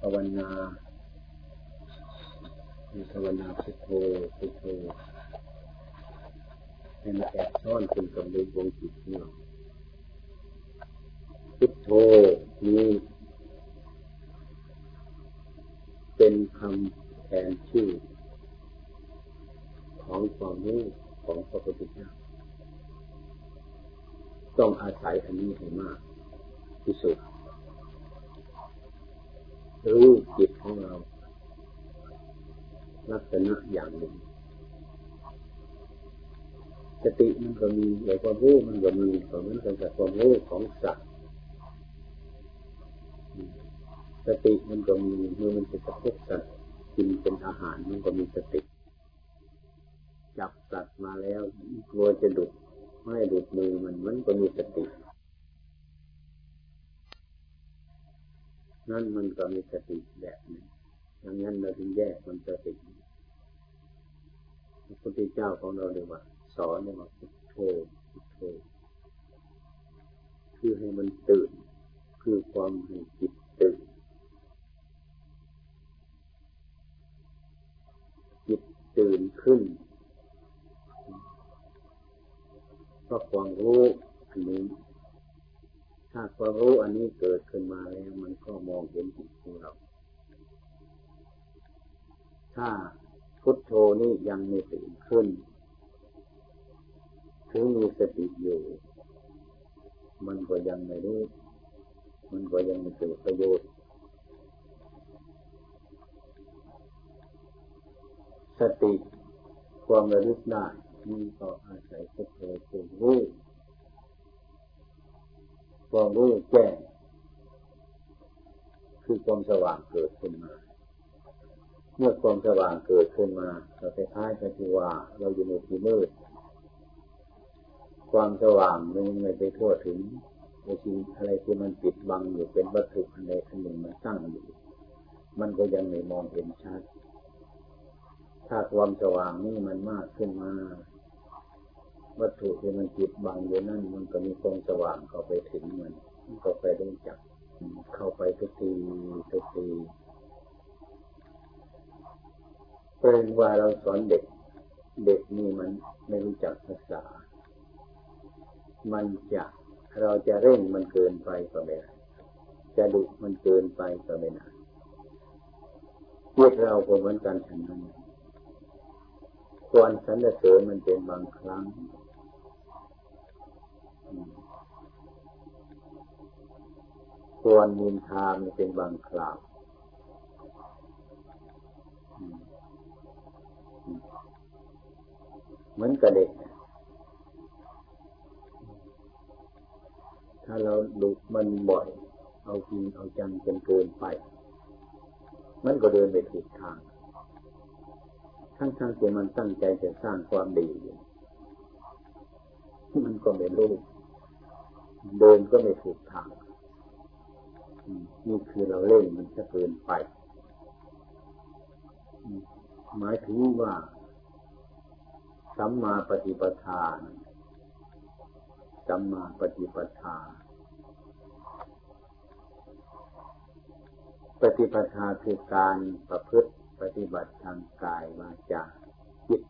ภาวนาภาวนาพุทโธพุทโธให้มันแอบซ่อนเป็นกำลังวงจิตของเราพุทโธนี้เป็นคำแทนชื่อ ของความรู้ของพระพุทธเจ้าต้องอาศัยอันนี้ให้มากที่สุด รู้จิตของเรา ลักษณะอย่างหนึ่งสติมันก็มีแต่ความรู้มันก็มีเหมือนกันกับความรู้ของสัตว์สติมันก็มีเมื่อมันจะกระทบสัตว์กินเป็นอาหารมันก็มีสติ จับสัตว์มาแล้วกลัวจะดุดไม่ดุดมือมันมันก็มีสติ นั่นมันก็มีสติแบบนึงดังนั้นเราถึงแยกมันสติพระพุทธเจ้าของเราเลยว่า สอนเลยว่าพุทโธพุทโธคือให้มันตื่น คือความให้จิตตื่น จิตตื่นขึ้นเพราะความรู้อันนี้ ถ้าความรู้อันนี้เกิดขึ้นมาแล้ว มันก็มองเห็นจิตของเรา ถ้าพุทโธนี่ยังไม่ตื่นขึ้น ถึงมีสติอยู่ มันก็ยังไม่รู้ มันก็ยังไม่เกิดประโยชน์สติความระลึกได้นี่ก็อาศัยพุทโธเป็นรู้ ความรู้แจ้งคือความสว่างเกิดขึ้นมา เมื่อความสว่างเกิดขึ้นมาเราไปท้ายกันที่ว่าเราอยู่ในที่มืด ความสว่างมันไม่ไปทั่วถึงในสิ่งอะไรที่มันปิดบังอยู่เป็นวัตถุอันใดอันหนึ่งมันตั้งอยู่ มันก็ยังไม่มองเห็นชัด ถ้าความสว่างนี่มันมากขึ้นมา วัตถุที่มันจิตบังอยู่นั่นมันก็มีความสว่างเข้าไปถึงมันก็ไปได้จับเข้าไปทุกทีทุกทีเป็นว่าเราสอนเด็ก เด็กนี่มันไม่รู้จักภาษา มันจะเราจะเร่งมันเกินไปก็ไม่ได้จะดุมันเกินไปก็ไม่ได้พวกเราก็เหมือนกันทั้งนั้นควรสรรเสริญมันเป็นบางครั้ง ควรนินทามันเป็นบางคราวเหมือนกับเด็ก ถ้าเราดุมันบ่อย เอาจริงเอาจังจนเกินไป มันก็เดินไปผิดทาง ทั้งๆที่มันตั้งใจจะสร้างความดี มันก็ไม่รู้ เดินก็ไม่ถูกทางนี่คือเราเล่นมันจะเกินไป หมายถึงว่าสัมมาปฏิปทาสัมมาปฏิปทา ปฏิปทาคือการประพฤติปฏิบัติทางกายวาจาจิต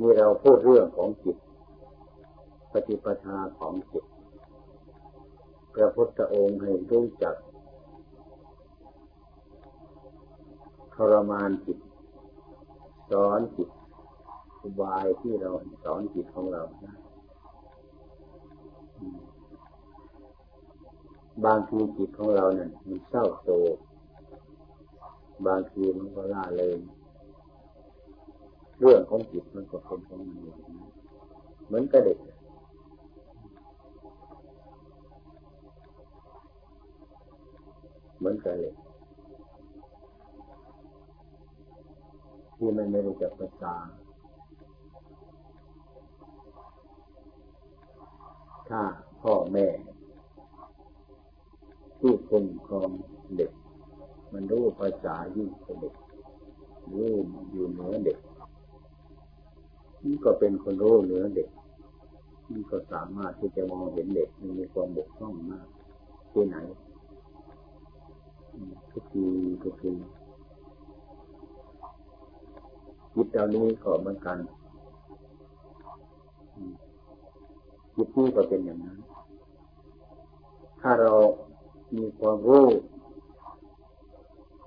นี่เราพูดเรื่องของจิต ปฏิปทาของจิตพระพุทธองค์ให้รู้จัก ทรมานจิต สอนจิตอุบายที่เราสอนจิตของเรานะบางทีจิตของเราเนี่ยมันเศร้าโศกบางทีมันก็ล่าเลยเรื่องของจิตมันก็เป็นของมันเหมือนกับเด็ก เหมือนกันเลยที่มันไม่รู้จักภาษา ถ้าพ่อแม่ที่คุ้มครองเด็ก มันรู้ภาษายิ่งกว่าเด็กรู้อยู่เหนือเด็กนี่ก็เป็นคนรู้เหนือเด็กนี่ก็สามารถที่จะมองเห็นเด็กมีความบกพร่องมากที่ไหน ทุกทีทุกทีจิตเหล่านี้ก็เหมือนกันจิตนี้ก็เป็นอย่างนั้น ถ้าเรามีความรู้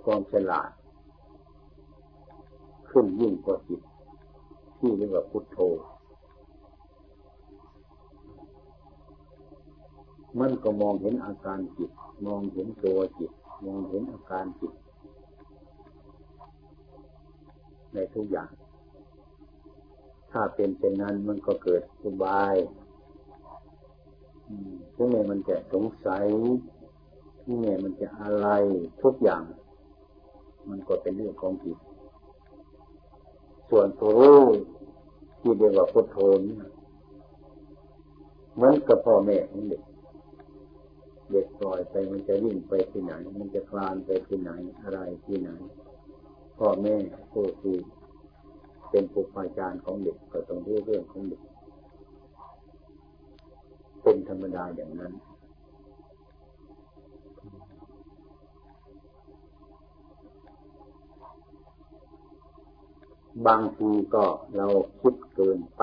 ความฉลาด ขึ้นยิ่งกว่าจิต ที่เรียกว่าพุทโธมันก็มองเห็นอาการจิต มองเห็นตัวจิต มองเห็นอาการจิต ในทุกอย่าง ถ้าเป็นเช่นนั้นมันก็เกิดอุบายถึงแม้มันจะสงสัยถึงแม้มันจะอะไรทุกอย่าง มันก็เป็นเรื่องของจิต ส่วนตัวรู้ที่เรียกว่าพุทโธนี่เหมือนกับพ่อแม่ของเด็ก เด็กปล่อยไปมันจะวิ่งไปที่ไหน มันจะคลานไปที่ไหนอะไรที่ไหน พ่อแม่ผู้ที่เป็นผู้อาจารย์ของเด็กก็ต้องรู้เรื่องของเด็กเป็นธรรมดาอย่างนั้น บางทีก็เราคิดเกินไป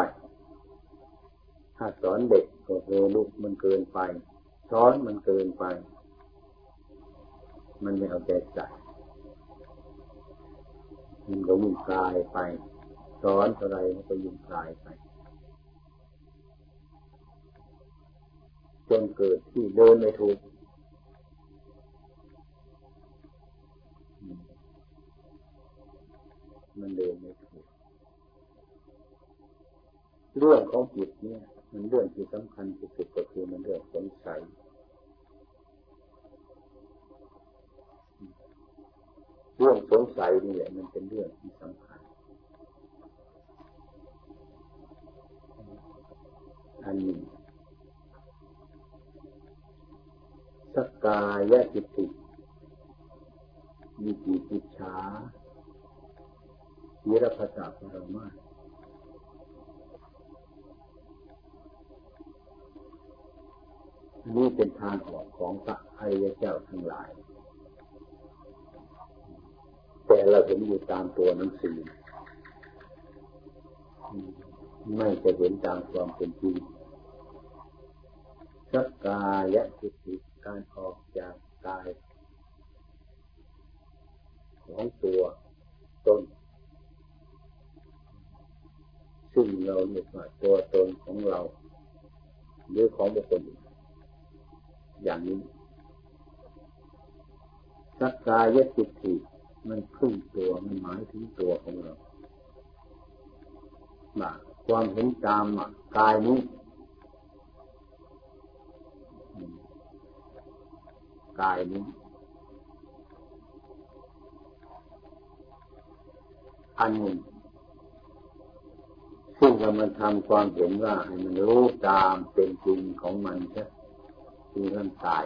ถ้าสอนเด็กก็โหลูกมันเกินไป สอนมันเกินไป มันไม่เอาใจใส่มันก็ยิ่งกลายไปสอนอะไรมันก็ยิ่งกลายไปจนเกิดที่เดินไม่ถูกมันเดินไม่ถูกเรื่องของจิตเนี่ย มันเรื่องที่สำคัญที่สุดก็คือมันเรื่องสงสัยเรื่องสงสัยนี่แหละมันเป็นเรื่องที่สำคัญ อันนี้สกายจิตติมีจิติชาวิรภาษาพรมา นี่เป็นทางออกของพระอริยเจ้าทั้งหลาย แต่เราเห็นอยู่ตามตัวหนังสือ ไม่จะเห็นตามความเป็นจริงสักกายจิตติการออกจากกาย ของตัวตนซึ่งเราเรียกว่าตัวตนของเรา หรือของบุคคลอ อย่างนี้สักกายจิตติมันขึ้นตัวมันหมายถึงตัวของเราความเห็นตามกายนี้กายนี้ อันหนึ่งซึ่งเรามาทำความเห็นว่าให้มันรู้ตามเป็นจริงของมันใช่ คือร่างกาย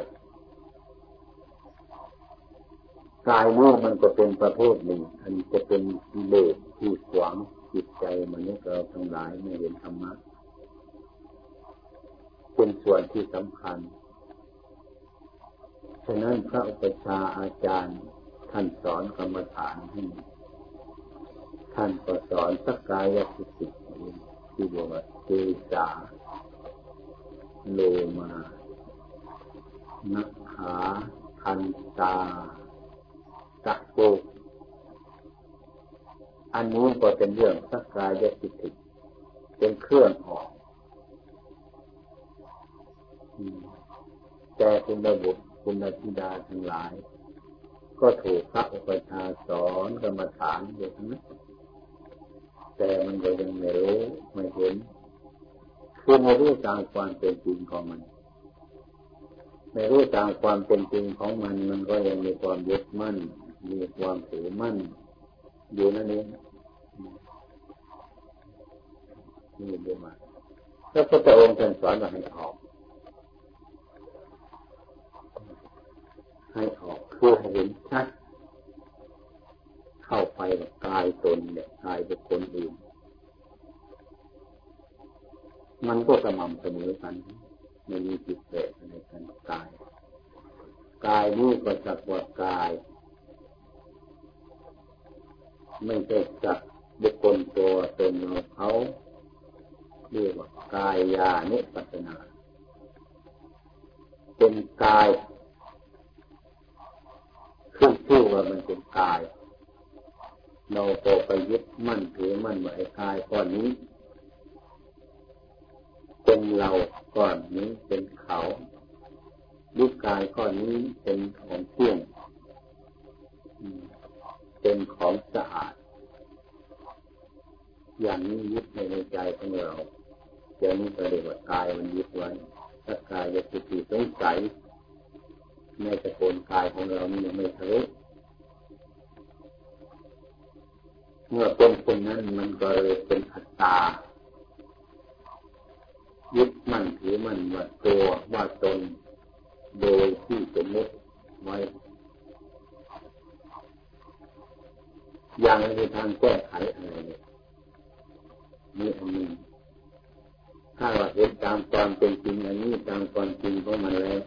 กายนี้มันก็เป็นประเภทหนึ่ง อันจะเป็นกิเลสที่ขวางจิตใจมนุษย์เราทั้งหลายไม่เห็นธรรมะเป็นส่วนที่สำคัญ ฉะนั้นพระอุปชาอาจารย์ท่านสอนกรรมฐานให้ท่านก็สอนสักกายสิสิที่บอกว่าเจสาโลมา นักขาคันตาจักโกอันนี้นก็เป็นเรื่องสักกายสิสิเป็นเครื่องออก แต่คุณระบุคุณธิดาทั้งหลาย ก็ถูกพระอุปชาสอนกรรมฐานอยู่ทั้งนั้นแต่มันก็ยังไม่รู้ไม่เห็นคือไม่รู้ตามความเป็นจริงของมัน ไม่รู้ตามความเป็นจริงของมัน มันก็ยังมีความยึดมั่น มีความถือมั่น อยู่นั่นเองนี่เดียวมาแล้วพระองค์ท่านสอนว่าให้ออก ให้ออกเพื่อให้เห็นชัด เข้าไปกายตนเนี่ยกายบุคคลอื่น มันก็สม่ำเสมอกัน ไม่มีจิตเตะในกันกาย กายนี้ก็จักวดกาย ไม่ใช่จักบุคคลตัวตนเราเขาเรียกว่ากายยานุปัสนาเป็นกายขึ้นชื่อว่ามันเป็นกาย เราก็ไปยึดมั่นถือมั่นไว้กายก้อนนี้ เป็นเราก้อนนี้เป็นเขารูปกายก้อนนี้เป็นของเที่ยงเป็นของสะอาด อย่างนี้ยึดในใจของเราเดี๋ยวนี้ก็เรียกว่ากายมันยึดไว้ถ้ากายจะติดสงสัยในตะโกนกายของเรานี่ยังไม่ทะลุเมื่อเป็นคนนั้นมันก็เลยเป็นอัตตา ยึดมั่นถือมั่นว่าตัวว่าตนโดยที่สมมติไว้ อย่างในทางแก้ไขอะไรเนี่ยนี่อันนี้ถ้าเราเห็นตามความเป็นจริงอันนี้ตามความจริงของมันแล้ว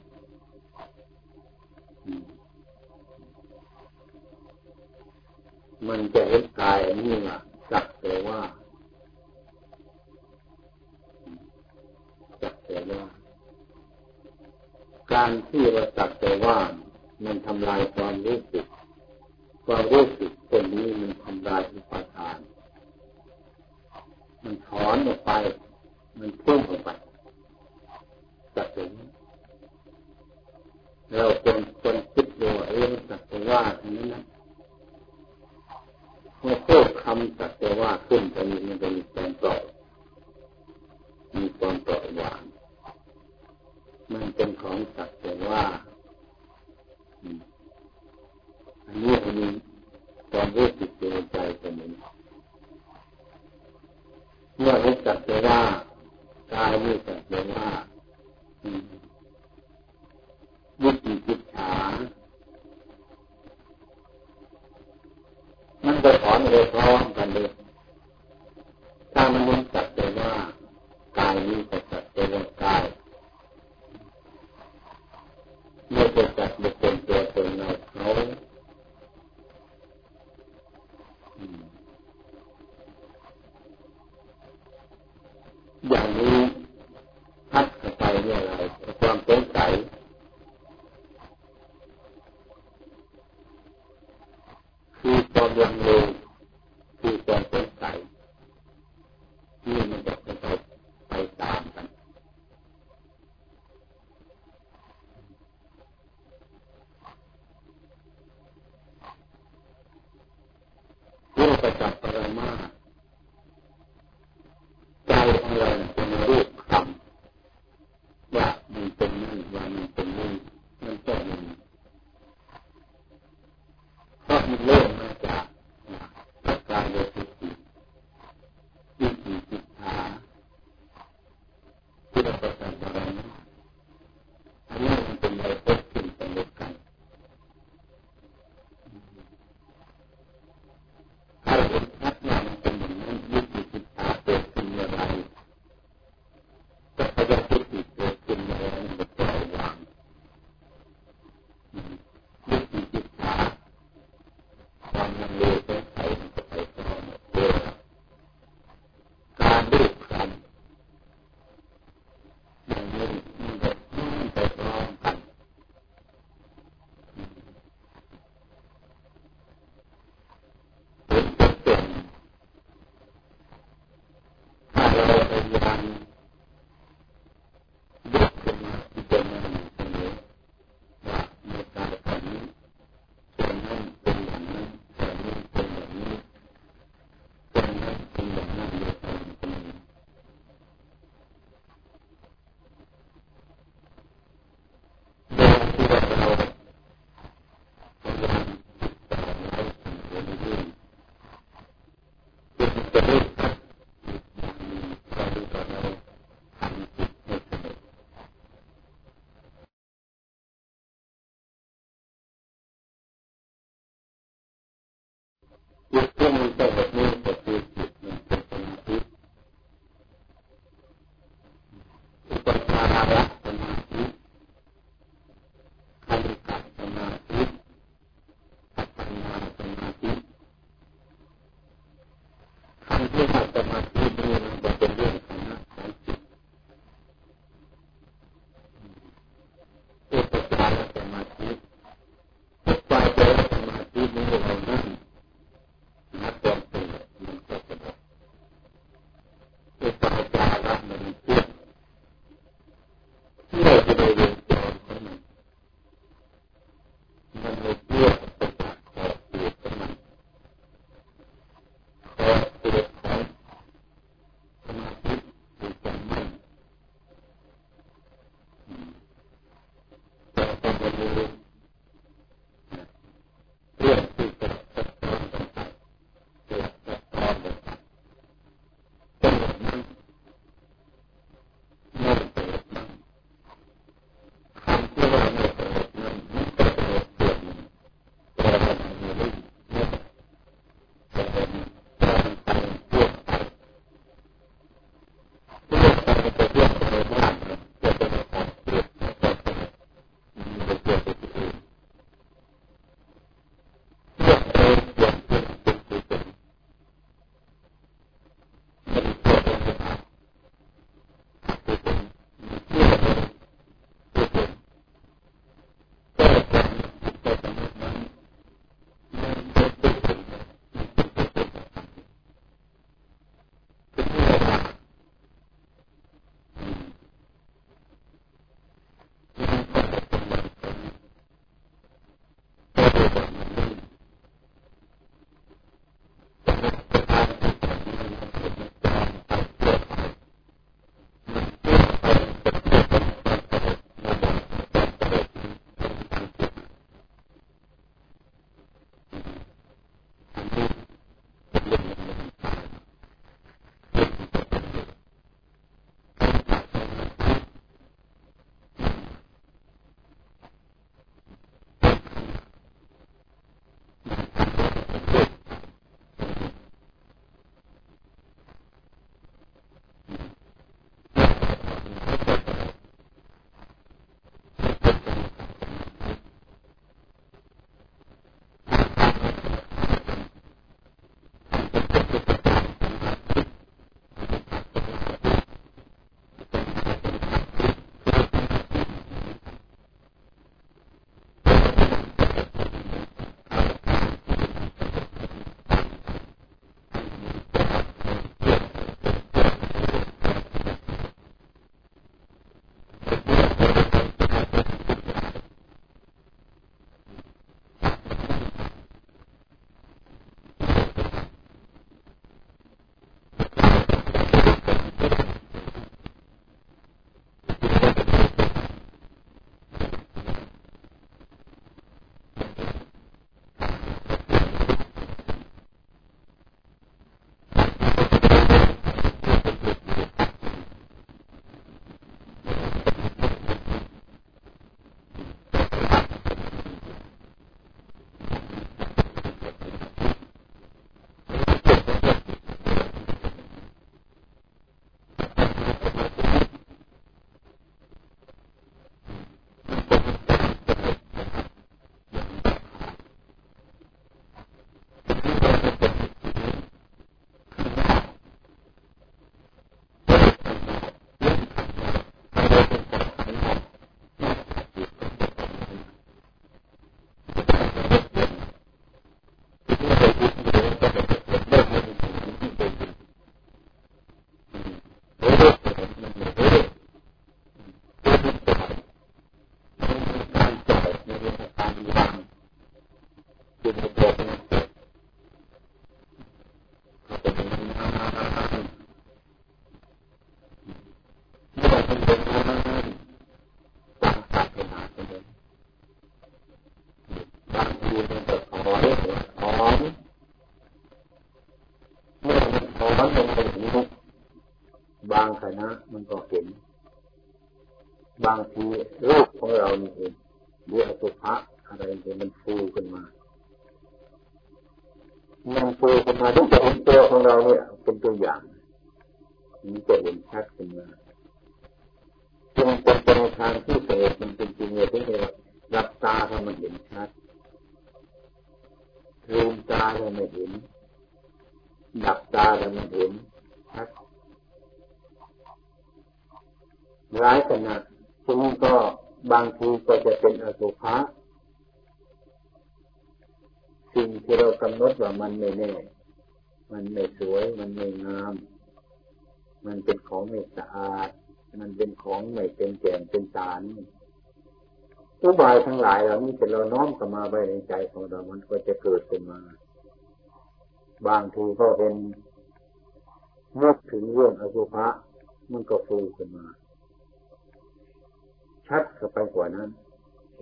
มันจะเห็นกายอันนี้ว่าสักแต่ว่าสัก แต่ว่า การที่เราสักแต่ว่ามันทำลายความรู้สึก ความรู้สึกตัวนี้มันทำลายอุปาทาน มันถอนออกไป มันพุ่งออกไปจักถึงเราเป็นคนคิดดูเองสักแต่ว่าทั้งนั้นนะพอพูดคำสักแต่ว่าขึ้นจะมีมันจะมีความปล่อยมีความปล่อยวาง มันเป็นของสักแต่ว่า อันนี้อันนี้ความรู้สึกในใจเป็นองนี้เมื่อรู้จักแต่ว่ากายรู้จักแต่ว่าวิจิจิตฉามันจะถอนเลยพร้อมกันเลยถ้ามันรู้จักแต่ว่ากายนี้จะจักแต่ว่ากายไม่จะจักบุคคลตัวตนเราเขาอย่างนี้พัดเข้าไปเนี่ยอะไรความสงสัยคือความลังเลคือความสงสัยนี่มันจะไปไปตามกันเรื่อง ประจับปรมา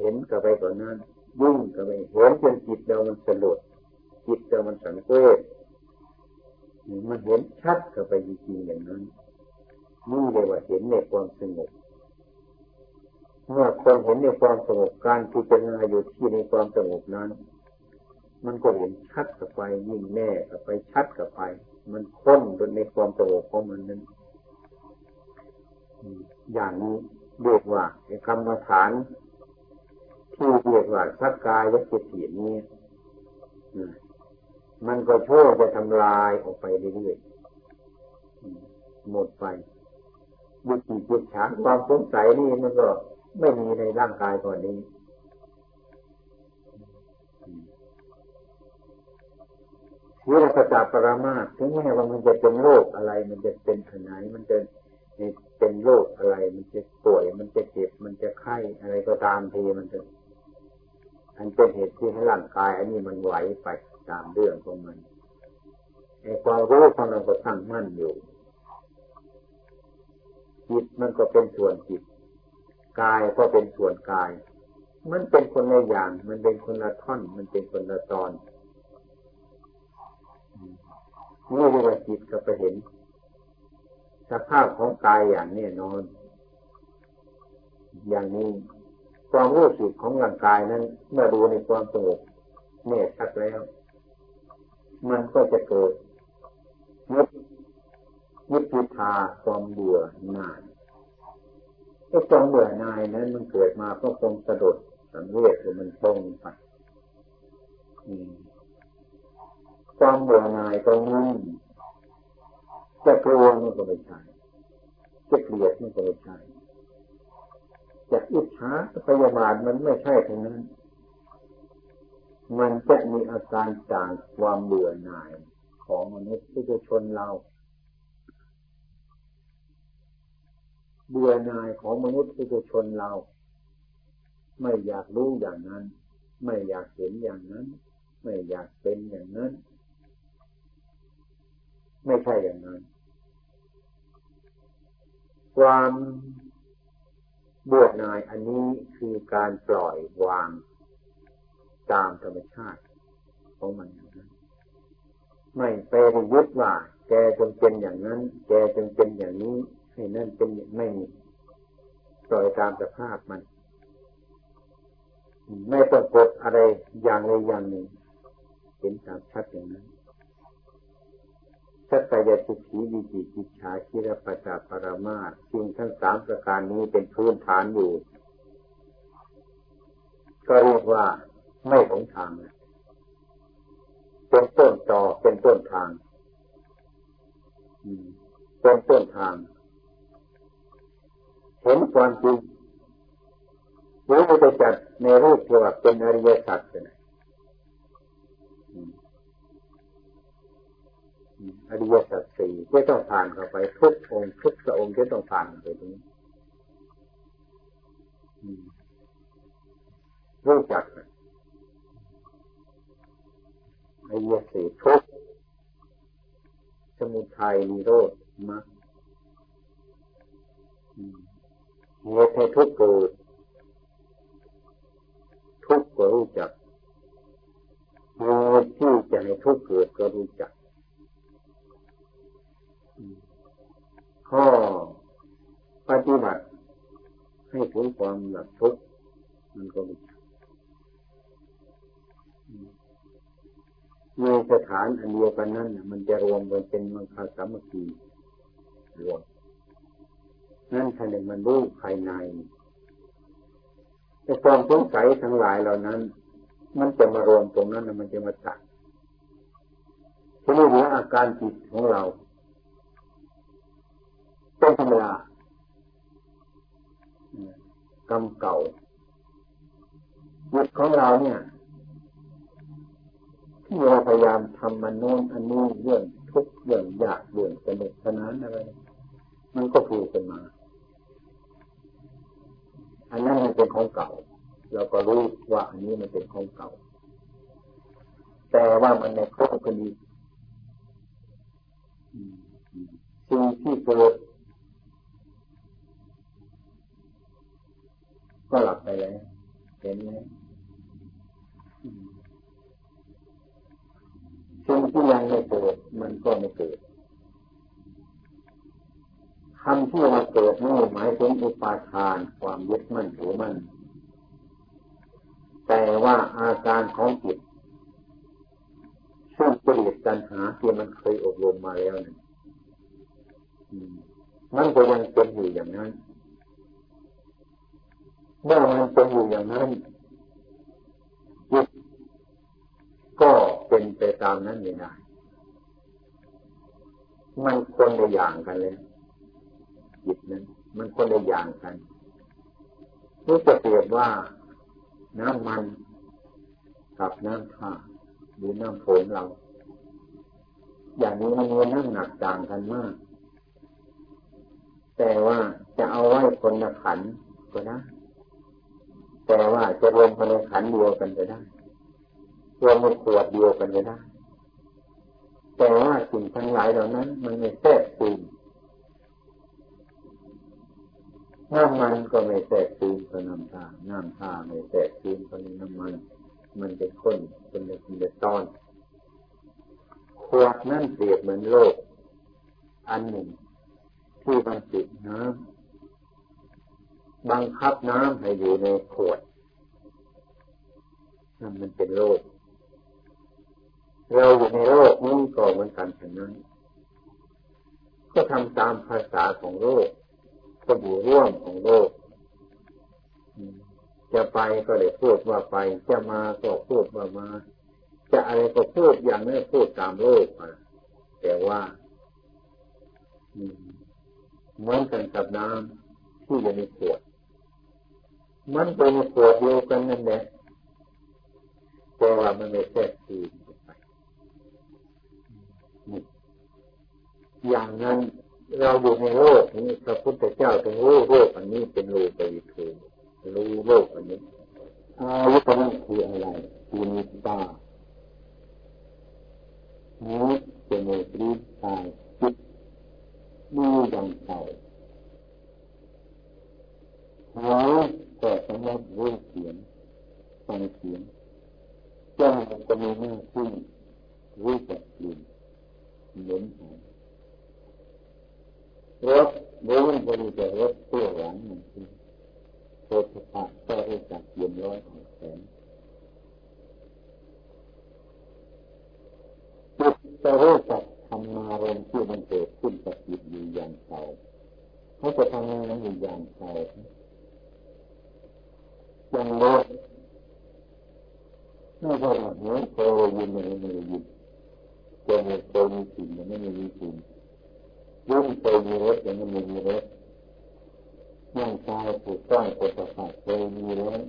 ห็นเข้าไปกว่านั้นยุ่งเข้าไปเห็นจนจิตเรามันสลดจิตเรามันสังเวชมันเห็นชัดเข้าไปจริงๆอย่างนั้นนี่เรียกว่าเห็นในความสงบเมื่อคนเห็นในความสงบการพิจารณาอยู่ที่ในความสงบนั้น มันก็เห็นชัดกับไปยิ่งแน่กับไปชัดกับไป มันค้นจนในความสงบของมันนั้นอย่างนี้เรียกว่าในคำมาฐาน กว่าสักกายและจิตเสียนี้มันก็โชว์จะทำลายออกไปเรื่อยๆหมดไปบุจิจิตฉานความสงสัยนี่มันก็ไม่มีในร่างกายก่อนนี้ วิรัสจาปรามาถึงแม้ว่ามันจะเป็นโรคอะไร มันจะเป็นขนายมันจะเป็นโรคอะไร มันจะป่วย มันจะเจ็บ มันจะไข้อะไรก็ตามทีมันจะ อันเป็นเหตุที่ให้ร่างกาย อันนี้มันไหวไปตามเรื่องของมันไอ้ความรู้ของเราก็ตั้งมั่นอยู่จิตมันก็เป็นส่วนจิตกายก็เป็นส่วนกาย มันเป็นคนละอย่าง มันเป็นคนละท่อน มันเป็นคนละตอนนี่เรียว่าจิตก็ไปเห็น สภาพของกายอย่างแน่นอน อย่างนี้ ความรู้สึกของร่างกายนั้นเมื่อดูในความสงบเน่ชัดแล้ว มันก็จะเกิดยึดยึดทิทาความเบื่อหน่ายไอ้ความเบื่อหน่ายนั้นมันเกิดมาเพราะความสะดุดสังเวชหรือมันตรงไปความเบื่อหน่ายตรงนั้นจะกลัวมันก็ไม่ใช่จะเกลียดมันก็ไม่ใช่ จะอิจฉาพยาบาทมันไม่ใช่ทั้งนั้น มันจะมีอาการจากความเบื่อหน่ายของมนุษย์ที่จะชนเรา เบื่อหน่ายของมนุษย์ที่จะชนเรา ไม่อยากรู้อย่างนั้น ไม่อยากเห็นอย่างนั้น ไม่อยากเป็นอย่างนั้น ไม่ใช่อย่างนั้น ความ บื่อหน่ายอันนี้คือการปล่อยวางตามธรรมชาติของมันนะไม่ไปยึดว่า แกจงเป็นอย่างนั้น แกจงเป็นอย่างนี้ ให้นั่นเป็นไม่มีปล่อยตามสภาพมัน ไม่ต้องกดอะไรอย่างใดอย่างหนึ่งเห็นตามชัดอย่างนั้น สัตยติขีวิจิกิจฉาคิรปัจจปรมาสิ่งทั้งสามประการนี้เป็นพื้นฐานอยู่ ก็เรียกว่าไม่หลงทางเป็นต้นต่อเป็นต้นทางเป็นต้นทางเห็นความจริงหรือจะจัดในรูปที่ว่าเป็นอริยสัจเป็ อริยสัจสี่ที่ต้องผ่านเข้าไปทุกองค์ทุกพระองค์ที่ต้องผ่านไปตรงนี้รู้จักอริยสัจทุกสมุทัยนิโรธมรรคเหตุให้ทุกเกิดทุกก็รู้จักเหตุที่จะให้ทุกเกิดก็รู้จัก ข้อปฏิบัติให้ผลความหลับทุกข์มันก็มีในสถานอันเดียวกันนั้นมันจะรวมกันเป็นมังคาสามัคคีรวมนั่นท่านมันรู้ภายในแต่ความสงสัยทั้งหลายเหล่านั้น มันจะมารวมตรงนั้นมันจะมาตัดทีนี้เหลืออาการจิตของเรา เป็นธรรมดากรรมเก่าจิตของเราเนี่ย ที่เราพยายามทำมันโน้นอันนี้เรื่องทุกเรื่องอยากเรื่องสนุกสนานอะไรมันก็พูดกันมา อันนั้นมันเป็นของเก่า เราก็รู้ว่าอันนี้มันเป็นของเก่า แต่ว่ามันในครบคดีสิ่งที่เกิด ก็หลับไปแล้วเห็นไหมสิ่งที่ยังไม่เกิดมันก็ไม่เกิดคำที่มาเกิดนี่หมายถึงอุปาทานความยึดมั่นถือมั่นแต่ว่าอาการของจิตซึ่งเปลี่ยนตัณหาที่มันเคยอบรมมาแล้วนี่มันก็ยังเป็นอยู่อย่างนั้น เมื่อมันเป็นอยู่อย่างนั้นจิตก็เป็นไปตามนั้นไม่ได้มันคนละอย่างกันเลยจิตนั้นมันคนละอย่างกันนี่จะเปรียบว่าน้ำมันกับน้ำท่าหรือน้ำฝนเรา อย่างนี้มันมีน้ำหนักต่างกันมาก แต่ว่าจะเอาไว้คนละขันก็ได้ แต่ว่าจะรวมมาในขันเดียวกันจะได้รวมในขวดเดียวกันจะได้ แต่ว่าสิ่งทั้งหลายเหล่านั้น มันไม่แทรกซึมน้ำมันก็ไม่แทรกซึมกับน้ำตาน้ำตาไม่แทรกซึมกับน้ำมัน มันเป็นข้นเป็นเล็กเป็นตอนขวดนั่นเปรียบเหมือนโลก อันหนึ่งที่มันติดน้ำ บังคับน้ำให้อยู่ในขวดนั่นมันเป็นโลกเราอยู่ในโลกนี้ก็เหมือนกันฉะนั้น ก็ทำตามภาษาของโลกก็อยู่ร่วมของโลก จะไปก็ได้พูดว่าไป จะมาก็พูดว่ามา จะอะไรก็พูดอย่างนี้พูดตามโลกมาแต่ว่าเหมือนกันกับน้ำที่อยู่ในขวด มันเป็นขวดเดียวกันนั่นแหละแต่ว่ามันไม่แทรกซึมไปอย่างนั้นเราอยู่ในโลกนี้พระพุทธเจ้าถึงรู้โลกอันนี้เป็นโลกไปถูกรู้โลกอันนี้อาวุธนั้นคืออะไรคือนิตาหูจมูกลิ้นกายจิตมีอย่างเก่า หูก็สำหรับรู้เสียงฟังเสียงจมูกก็มีหน้าที่รู้จักกลิ่นเหม็นหอมรสรู้บริจาครสเปรี้ยวหวานมันคือโสตปะก็รู้จักเย็นร้อนอ่อนแข็งจิตจะรู้จักทำมารมณ์ที่มันเกิดขึ้นกับจิตอยู่อย่างเก่าเขาจะทำงานอยู่อย่างเก่า อย่างโลกไม่ใช่ว่าเนื้อโตยินไม่ไม่ยินจมูกโตมีสิ่งมันไม่มีสิ่งรุ่งเคยมีรถแต่ไม่มีรถร่างกายถูกต้องปกติเคยมีรถ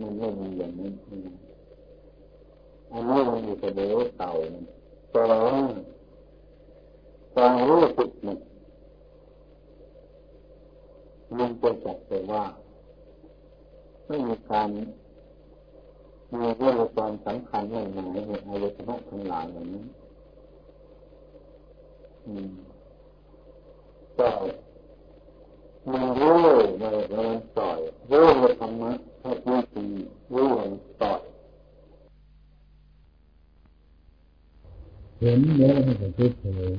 มันไม่มีอย่างนั้นอันนี้มันอยู่แต่เดิมเก่าแต่ความรู้สึกมันมันจะจัดแต่ว่า ไม่มีการมีเรื่องความสำคัญไม่หมายในอายตนะทั้งหลายอย่างนี้อืมก็มันรู้มันมันปล่อยรู้มันธรรมะถ้าพูดดีรู้มันปล่อยเห็นเนื้อมันก็เฉย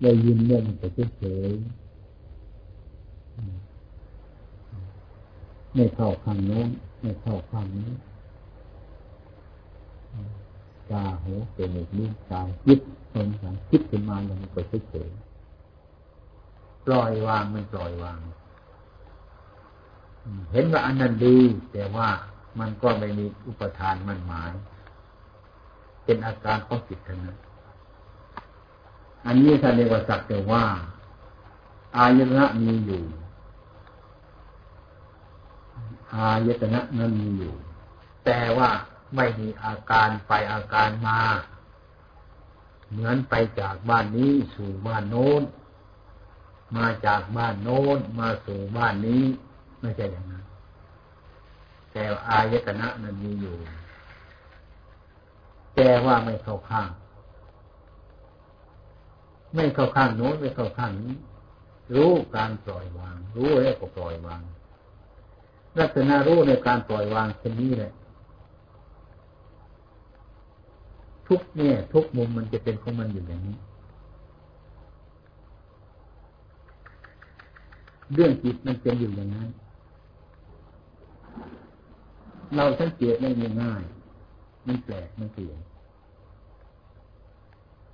ได้ยินเนื้อมันก็เฉย ไม่เข้าข้างโน้นไม่เข้าข้างนี้ตาหูจมูกนิ้วกายคิดตรงกันคิดขึ้นมาแล้วมันก็เฉยปล่อยวางมันปล่อยวาง เห็นว่าอันนั้นดี แต่ว่ามันก็ไม่มีอุปทานมันหมาย เป็นอาการของจิตเท่านั้นอันนี้ท่านเรียกว่าสักแต่ว่า อายนะมีอยู่ อายตนะนั้นมีอยู่ แต่ว่าไม่มีอาการไปอาการมา เหมือนไปจากบ้านนี้สู่บ้านโน้น มาจากบ้านโน้นมาสู่บ้านนี้ ไม่ใช่อย่างนั้น แต่อายตนะนั้นมีอยู่ แต่ว่าไม่เข้าข้าง ไม่เข้าข้างโน้นไม่เข้าข้างนี้รู้การปล่อยวาง รู้แล้วก็ปล่อยวาง ลักษณะรู้ในการปล่อยวางเช่นนี้แหละทุกเนี่ย ทุกมุมมันจะเป็นของมันอยู่อย่างนี้ เรื่องจิตมันเป็นอยู่อย่างนั้น เราสังเกตได้ง่ายมันแปลกมันเปลี่ยน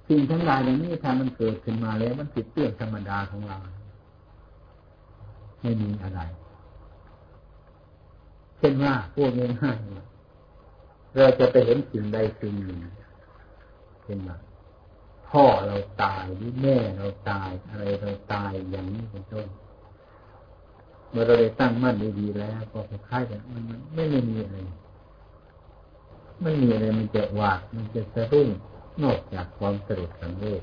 สิ่งทั้งหลายเหล่านี้ถ้ามันเกิดขึ้นมาแล้วมันติดเรื่องธรรมดาของเรา ไม่มีอะไร เช่นว่าพวกง่ายๆเราจะไปเห็นสิ่งใดสิ่งหนึ่งเช่นว่าพ่อเราตายหรือแม่เราตายอะไรเราตายอย่างนี้เป็นต้นเมื่อเราได้ตั้งมั่นดีๆแล้วก็คล้ายกันมันไม่ไม่มีอะไรไม่มีอะไรมันจะหวาดมันจะสะดุ้งนอกจากความสรุปสังเวช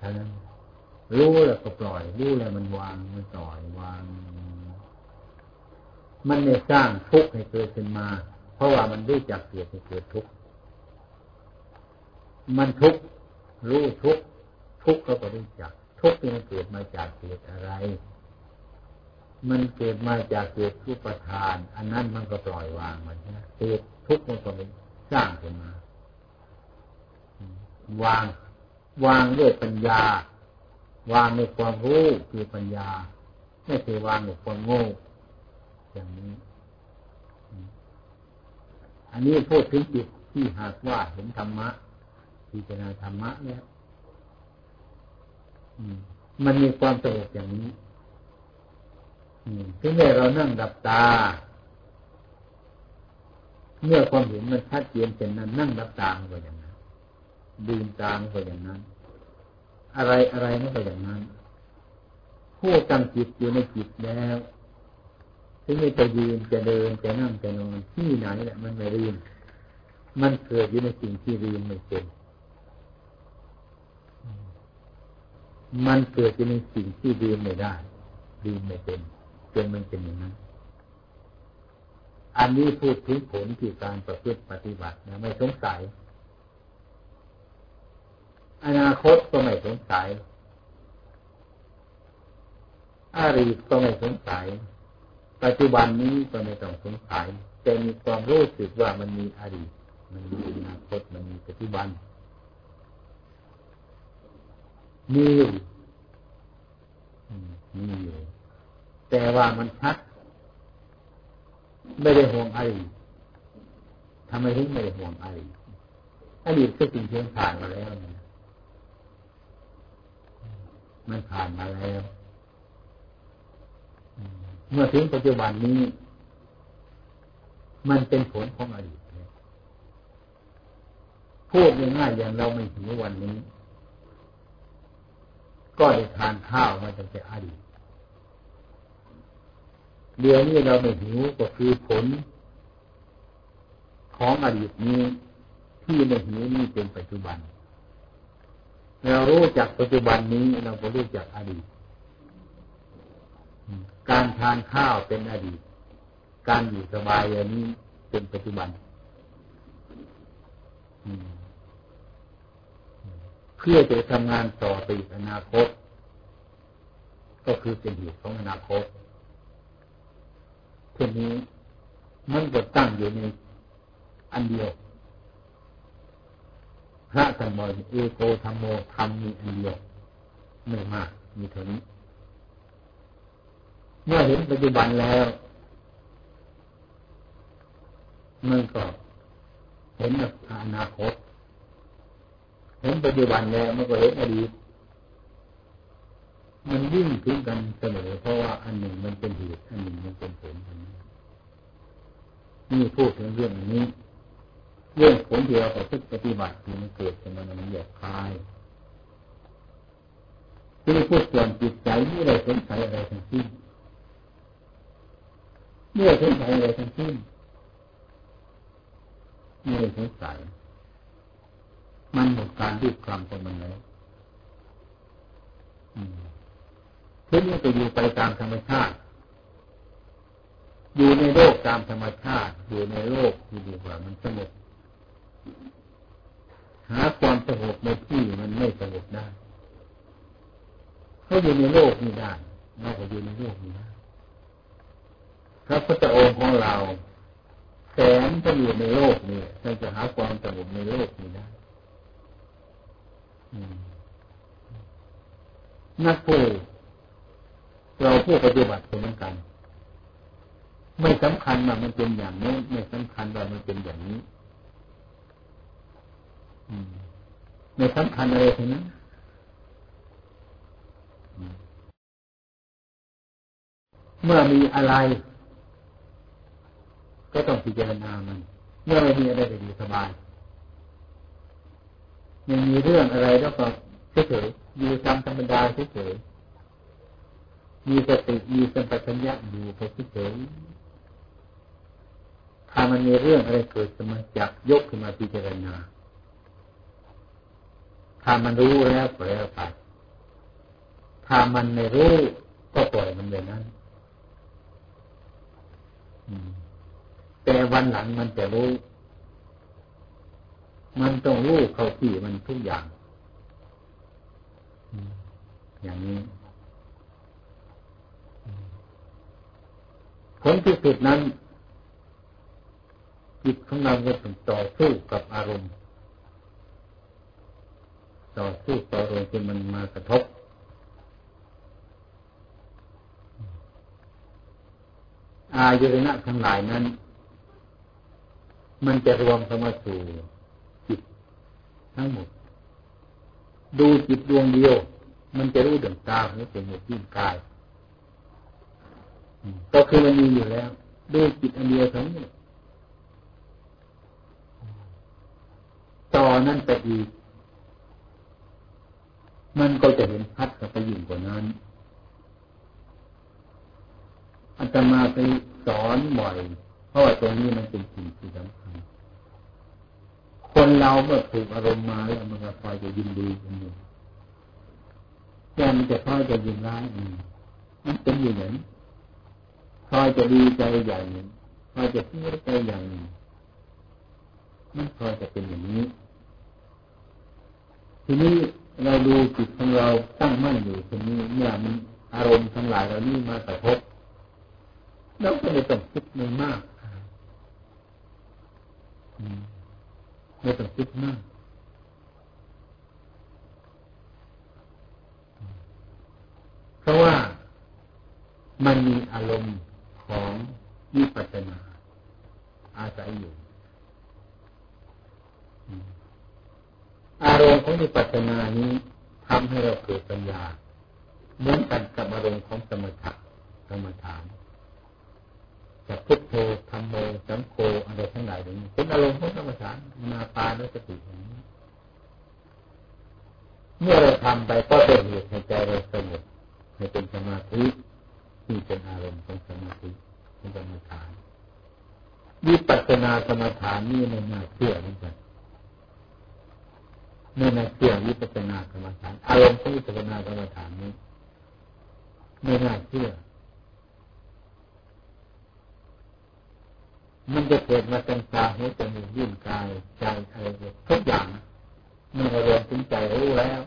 ท่านั้นรู้แล้วก็ปล่อย รู้แล้วมันวางมันปล่อยวาง มันไม่ยสร้างทุกข์ให้เกิดขึ้นมา เพราะว่ามันรู้จักเกิดให้เกิดทุกข์มันทุกข์รู้ทุกข์ทุกข์ก็รู้จัก ทุกข์ที่มันเกิดมาจากเหตุอะไร มันเกิดมาจากเหตุทุกประทาน อันนั้นมันก็ปล่อยวางมันนะเหตุทุกข์มันก็ไม่สร้างขึ้นมาวางวางด้วยปัญญา วางในความรู้คือปัญญา ไม่ใช่วางในความโง่ อย่างนี้ อันนี้พูดถึงจิตที่หากว่าเห็นธรรมะพิจารณาธรรมะเนี่ยมันมีความสงบอย่างนี้ถึงแม้เรานั่งดับตา เมื่อความเห็นมันชัดเจนเช่นนั้น นั่งดับตาก็อย่างนั้นดื่มตาก็อย่างนั้น อะไรอะไรนั่นก็อย่างนั้น ผู้ตั้งจิตอยู่ในจิตแล้ว ถึงจะยืนจะเดินจะนั่งจะนอนที่ไหนแหละมันไม่ลืมมันเกิดอยู่ในสิ่งที่ลืมไม่เป็นมันเกิดอยู่ในสิ่งที่ลืมไม่ได้ลืมไม่เป็นจนมันเป็นอย่างนั้นอันนี้พูดถึงผลที่การประพฤติปฏิบัตินะไม่สงสัย อนาคตก็ไม่สงสัยอารีก็ไม่สงสัย ปัจจุบันนี้ก็ไม่ต้องสงสัยแต่มีความรู้สึกว่ามันมีอดีต มันมีอนาคต มันมีปัจจุบัน มีอยู่มีอยู่ แต่ว่ามันชัด ไม่ได้ห่วงอดีตทำไมถึงไม่ได้ห่วงอดีตอดีตก็สิ่งที่ผ่านมาแล้ว มันผ่านมาแล้ว เมื่อถึงปัจจุบันนี้ มันเป็นผลของอดีตพูดง่ายๆอย่างเราไม่หิววันนี้ ก็ได้ทานข้าวมาตั้งแต่อดีตเดี๋ยวนี้เราไม่หิวก็คือผล ของอดีตนี้ ที่ไม่หิวนี้เป็นปัจจุบัน เรารู้จักปัจจุบันนี้เราก็รู้จักอดีต การทานข้าวเป็นอดีต การอยู่สบายอย่างนี้เป็นปัจจุบัน เพื่อจะทำงานต่อไปอนาคต ก็คือเป็นเหตุของอนาคตทีนี้มันก็ตั้งอยู่ในอันเดียวพระธรรมเอโกธรรมโมธรรมมีอันเดียวไม่มากมีเท่านี้ เมื่อเห็นปัจจุบันแล้วมันก็เห็นอนาคต เห็นปัจจุบันแล้วมันก็เห็นอดีต มันยิ่งถึงกันเสมอเพราะว่าอันหนึ่งมันเป็นเหตุอันหนึ่งมันเป็นผลนี่พูดถึงเรื่องนี้ เรื่องผลที่เราปฏิบัติมันเกิดขึ้นมามันหยาบคายที่พูดส่วนจิตใจไม่ได้สงสัยอะไรทั้งสิ้น ไม่ได้สงสัยอะไรทั้งสิ้นไม่ได้สงสัยมันหมดการรีบคลำของมันแล้วทีนี้จะอยู่ไปตามธรรมชาติ อยู่ในโลกตามธรรมชาติ อยู่ในโลกที่ดีกว่ามันสงบหาความสงบในที่มันไม่สงบได้เขาอยู่ในโลกนี้ได้เราก็อยู่ในโลกนี้ได้ พระพุทธองค์ของเราแสนจะอยู่ในโลกนี้ท่านจะหาความสงบในโลกนี้ได้นักผู้เราผู้ปฏิบัติเหมือนกัน ไม่สำคัญว่ามันเป็นอย่างนี้ไม่สำคัญว่ามันเป็นอย่างนี้ไม่สำคัญอะไรทั้งนั้นเมื่อมีอะไร ก็ต้องพิจารณามัน เมื่อไม่มีอะไรก็ดีสบายยังมีเรื่องอะไรแล้วก็เฉยๆอยู่ตามธรรมดาเฉยๆมีสติมีสัมปชัญญะอยู่ไปเฉยๆถ้ามันมีเรื่องอะไรเกิดขึ้นมาจับยกขึ้นมาพิจารณาถ้ามันรู้แล้วก็แล้วไปถ้ามันไม่รู้ก็ปล่อยมันเลยนั้น แต่วันหลังมันจะรู้ มันต้องรู้เข้าที่มันทุกอย่าง อย่างนี้ ผลที่สุดนั้นจิตของเราจะต้องต่อสู้กับอารมณ์ ต่อสู้ต่ออารมณ์ที่มันมากระทบอายตนะทั้งหลายนั้น มันจะรวมเข้ามาสู่จิตทั้งหมด ดูจิตดวงเดียว มันจะรู้ดวงตาหูจมูกลิ้นกายก็คือมันมีอยู่แล้ว ดูจิตอันเดียวทั้งนี้ต่อนั้นไปอีก มันก็จะเห็นพัดกับไปยิ่งกว่านั้นอาตมาไปสอนบ่อย ราะว่าตรงนี้มันเป็นสิ่งที่สำคัญ คนเราเมื่อถูกอารมณ์มาแล้วมันก็คอยจะยินดีกันอยู่แต่มันจะคอยจะยินร้ายอืมันเป็นอย่างนั้นคอยจะดีใจอย่างหนึ่งคอยจะเสียใจอย่างหนึ่งมันคอยจะเป็นอย่างนี้ ทีนี้เราดูจิตของเราตั้งมั่นอยู่ทีนี้เมื่อมันอารมณ์ทั้งหลายเหล่านี้มากระทบเราก็ไม่ต้องคิดไม่มาก ไม่ต้องคิดมากเพราะว่ามันมีอารมณ์ของวิปัสสนาอาศัยอยู่ อารมณ์ของวิปัสสนานี้ทำให้เราเกิดปัญญาเหมือนกันกับอารมณ์ของสมถะสมถาน จากพุทโธธรรมโมสังโฆอะไรทั้งหลายเหล่านี้เป็นอารมณ์ของธรรมชาติมาตาด้วยสติอย่างนี้เมื่อเราทำไปก็เป็นเหตุให้ใจเราสงบให้เป็นสมาธิที่เป็นอารมณ์ของสมาธิเป็นกรรมฐานวิปัสสนากรรมฐานนี่ไม่น่าเชื่อเหมือนกันไม่น่าเชื่อวิปัสสนากรรมฐาน อารมณ์ของวิปัสสนากรรมฐานนี้ไม่น่าเชื่อ มันจะเกิดมาเป็นตาหูจมูกยิ้มกายใจอะไรทุกอย่างเมื่อเราเรียนถึงใจรู้แล้ว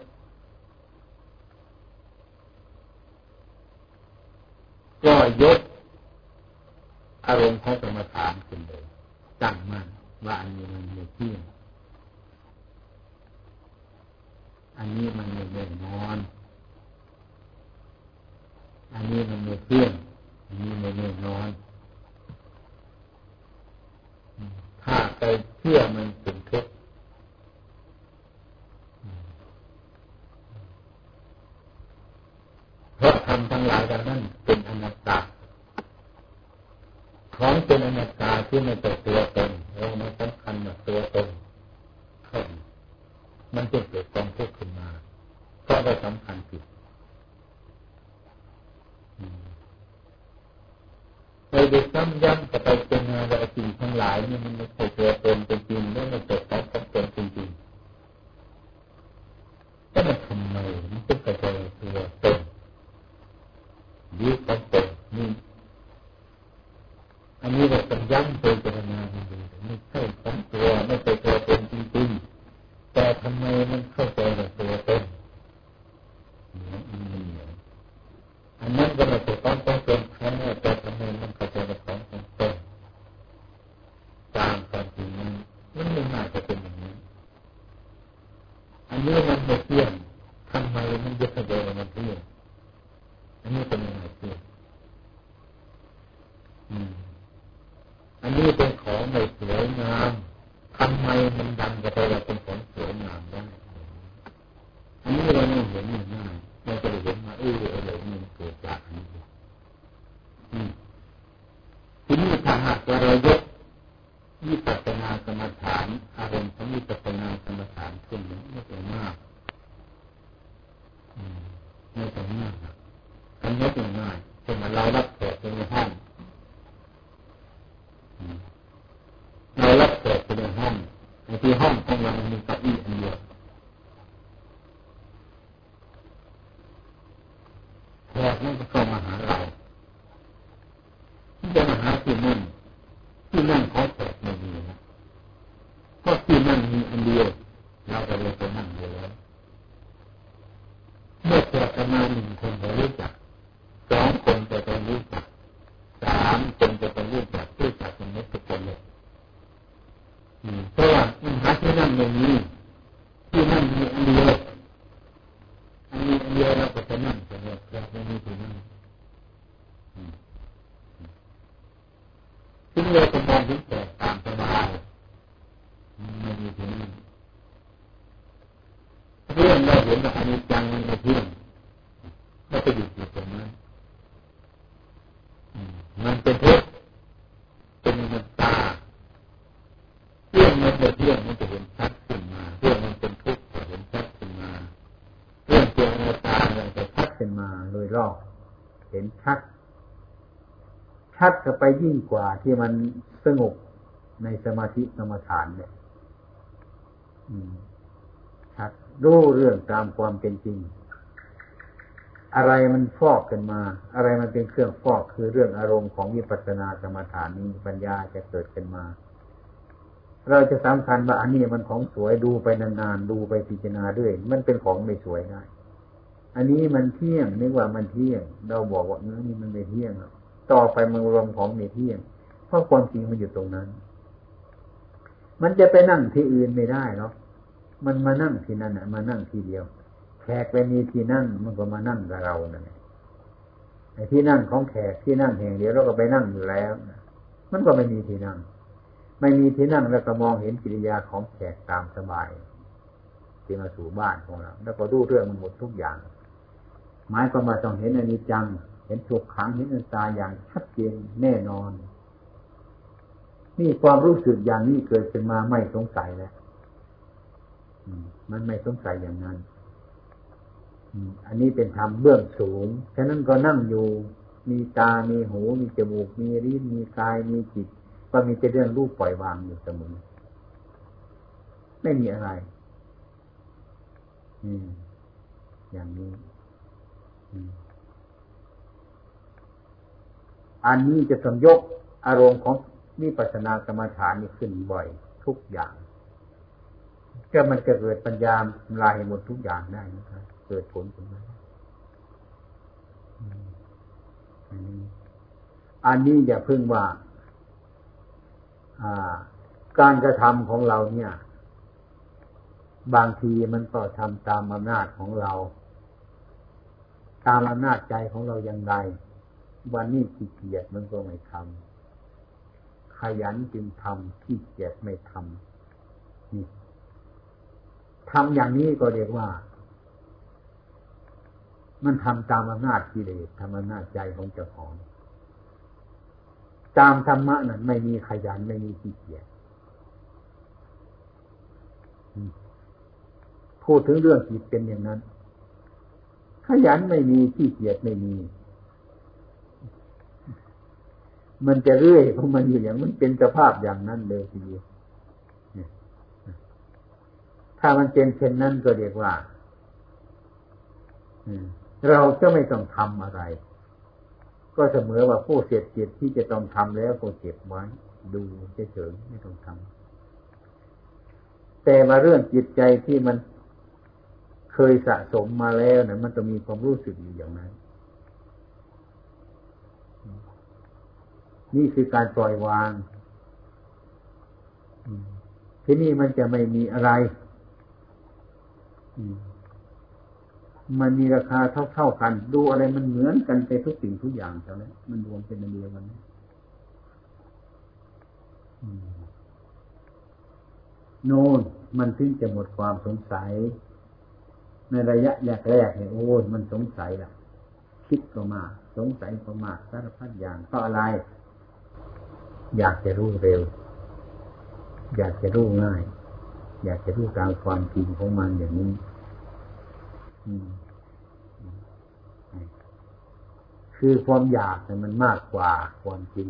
ก็ยกอารมณ์ของสมถานขึ้นเลยตั้งมั่นว่าอันนี้มันไม่เที่ยงอันนี้มันไม่แน่นอน อันนี้มันไม่เที่ยงอันนี้ไม่แน่นอน ถ้าไปเชื่อมันเป็นทุกข์เพราะทำทั้งหลายดังนั้นเป็นอนัตตาของเป็นอนัตตาที่ไม่เป็นตัวตนเราไม่สำคัญว่าตัวตนเข้ามันจะเกิดกองทุกข์ขึ้นมาเพราะเราสำคัญผิด ไปดูซ้ำย้ำกับไปเป็นอะไรสิ่งทั้งหลายนี่มันไม่ใช่ตัวตนเป็นจริงแล้วมันเกิดการกับตนจริงๆก็มันทำไมมันเป็นกระจายตัวตนยึดของตนนี่อันนี้เราต้องย้ำตัวเจรณาดูไม่ใช่ของตัวไม่ใช่ตัวตนจริงๆแต่ทำไมมันเข้าใจว่าตัวตนอันนั้นก็ไม่ใช่ต้องต้อ มันเป็นทุกข์เป็นมันตาเรื่องมันจะเที่ยงมันจะเห็นชัดขึ้นมา เรื่องมันเป็นทุกข์จะเห็นชัดขึ้นมา เรื่องเป็นอนัตตามันจะชัดขึ้นมาโดยรอบเห็นชัด ชัดก็ไปยิ่งกว่าที่มันสงบในสมาธิสมาฐานเนี่ยชัดรู้เรื่องตามความเป็นจริง อะไรมันฟอกกันมา อะไรมันเป็นเครื่องฟอกคือเรื่องอารมณ์ของวิปัสสนาสมาฐานนี้ปัญญาจะเกิดขึ้นมา เราจะสำคัญว่าอันนี้มันของสวยดูไปนานๆดูไปพิจารณาด้วย มันเป็นของไม่สวยได้ อันนี้มันเที่ยงนึกว่ามันเที่ยง เราบอกว่าเนื้อนี่มันไม่เที่ยงต่อไปมันรวมของไม่เที่ยงเพราะความจริงมันอยู่ตรงนั้น มันจะไปนั่งที่อื่นไม่ได้หรอกมันมานั่งที่นั่นอะ มานั่งทีเดียว ขกไปมีที่นั่งมันก็มานั่งกับเรานั่นไอ้ที่นั่งของแขกที่นั่งแห่งเดียวเราก็ไปนั่งอยู่แล้วมันก็ไม่มีที่นั่ง ไม่มีที่นั่งแล้วก็มองเห็นกิริยาของแขกตามสบายที่มาสู่บ้านของเราแล้วก็ดูเรื่องมันหมดทุกอย่างหมายความว่าต้องเห็นอนิจจัง เห็นทุกขังเห็นอันตาอย่างชัดเจนแน่นอนนี่ความรู้สึกอย่างนี้เกิดขึ้นมาไม่สงสัยแล้วมันไม่สงสัยอย่างนั้น อันนี้เป็นธรรมเบื้องสูง ฉะนั้นก็นั่งอยู่ มีตา มีหู มีจมูก มีลิ้น มีกาย มีจิต ก็มีแต่เรื่องรูปปล่อยวางอยู่เสมอ ไม่มีอะไร อืม อย่างนี้ อันนี้จะสมยกอารมณ์ของนิปัสนากรรมฐานนี้ขึ้นบ่อย ทุกอย่างก็มันจะเกิดปัญญาลายหมดทุกอย่างได้นะครับ เกิดผลขึ้นมาอันนี้อย่าเพึ่งว่า การกระทำของเราเนี่ย บางทีมันก็ทำตามอำนาจของเรา ตามอำนาจใจของเราอย่างไร วันนี้ขี้เกียจมันก็ไม่ทำขยันจึงทำขี้เกียจไม่ทำนี่ทำอย่างนี้ก็เรียกว่า มันทำตามอำนาจกิเลสทำอำนาจใจของเจ้าของ ตามธรรมะนั้นไม่มีขยันไม่มีขี้เกียจพูดถึงเรื่องจิตเป็นอย่างนั้น ขยันไม่มีขี้เกียจไม่มี มันจะเรื่อยเพราะมันอยู่อย่างมันเป็นสภาพอย่างนั้นเลยทีเดียวถ้ามันเป็นเช่นนั้นก็เรียกว่า เราจะไม่ต้องทำอะไร ก็เสมอว่าผู้เสียจิตที่จะต้องทำแล้วก็เก็บไว้ ดูเฉยๆไม่ต้องทำแต่มาเรื่องจิตใจที่มันเคยสะสมมาแล้วนะมันจะมีความรู้สึกอยู่อย่างนั้น นี่คือการปล่อยวางที่นี่มันจะไม่มีอะไรมั มันมีราคาเท่าๆกัน ดูอะไรมันเหมือนกันไปทุกสิ่งทุกอย่างเท่านั้นมันรวมเป็นอันเดียวกันโน่นมันถึงจะหมดความสงสัย ในระยะแรกๆเนี่ยโอ้มันสงสัยล่ะ คิดก็มากสงสัยก็มากสารพัดอย่างเพราะอะไร อยากจะรู้เร็ว อยากจะรู้ง่าย อยากจะรู้ตามความจริงของมันอย่างนี้ คือความอยากเนี่ยมันมากกว่าความจริง